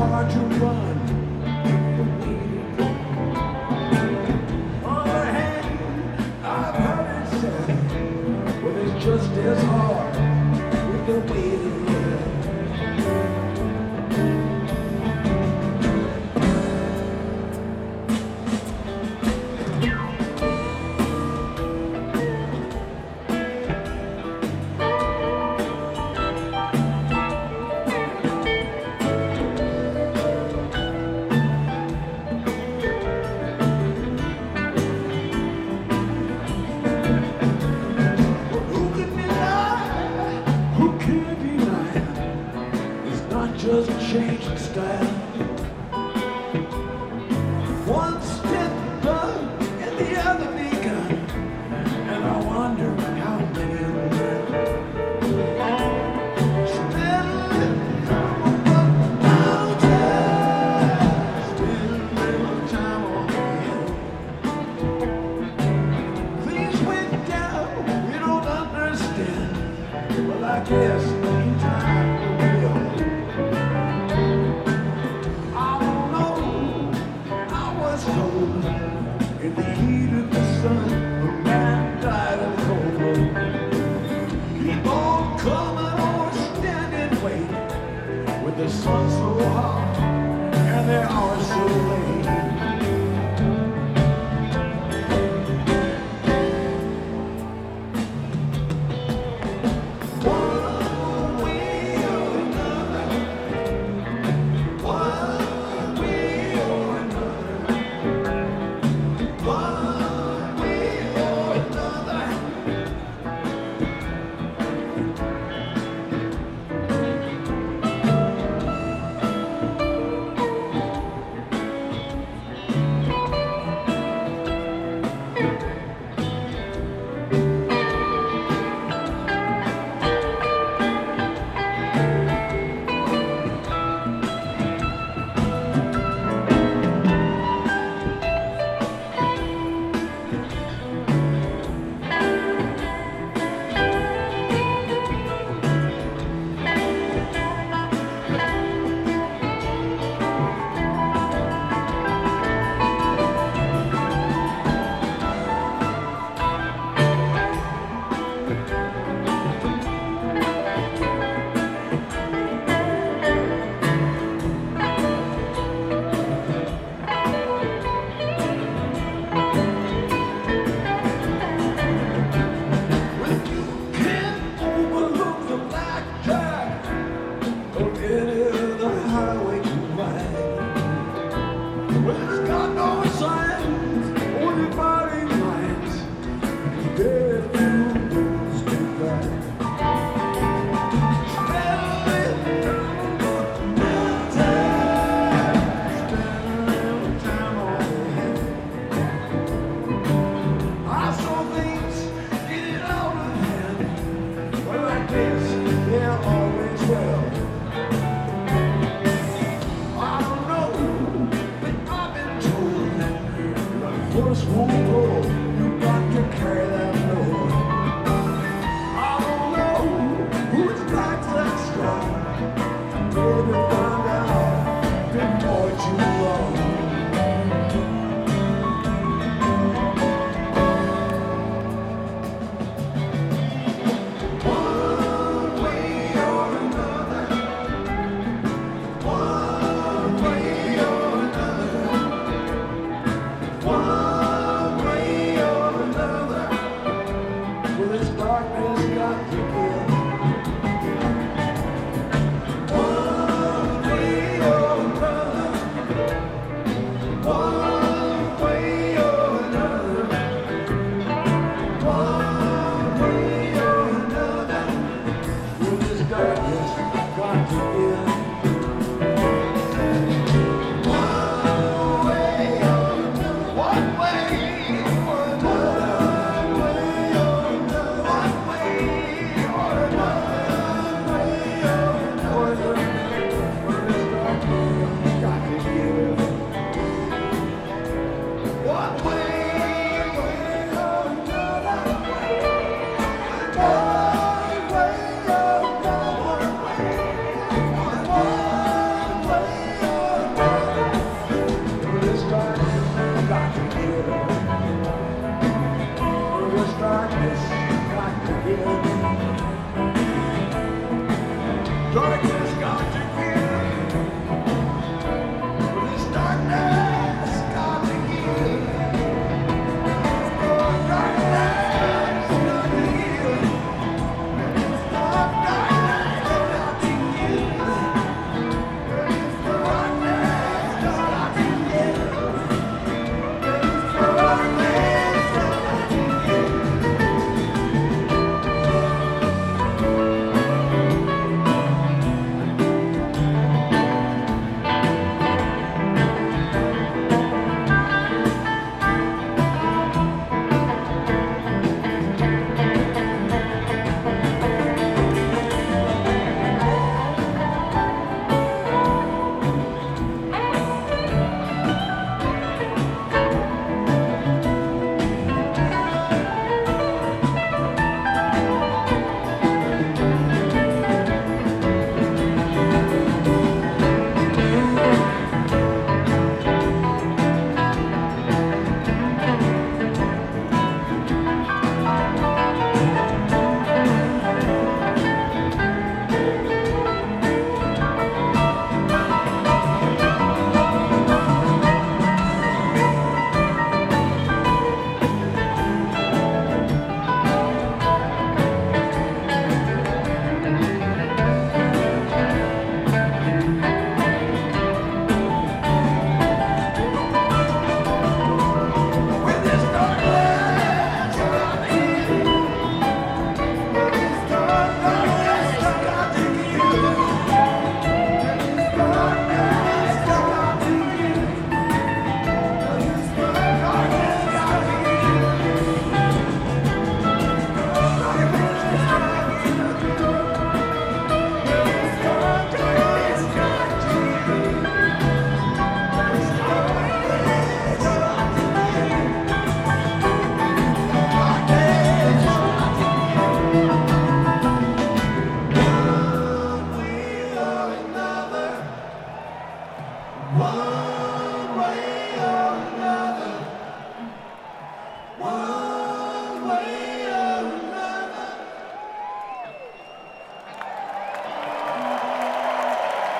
hard to run. Just as doesn't change the style. songs.